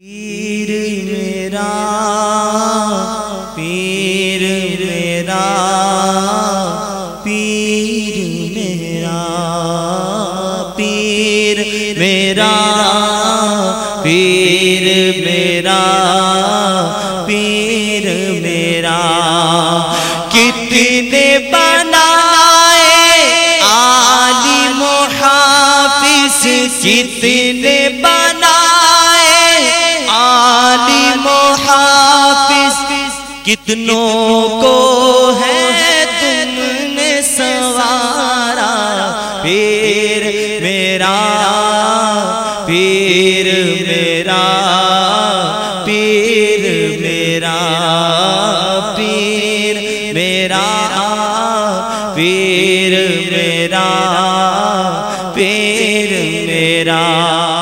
پیر میرا پیر میرا پیر میرا پیر میرا پیر میرا پیر میرا۔ کتنے بنائے عالی محافظ کتنے بنائے کتنوں کو ہے تم نے سوارا؟ پیر میرا پیر میرا پیر میرا پیر میرا پیر میرا پیر میرا۔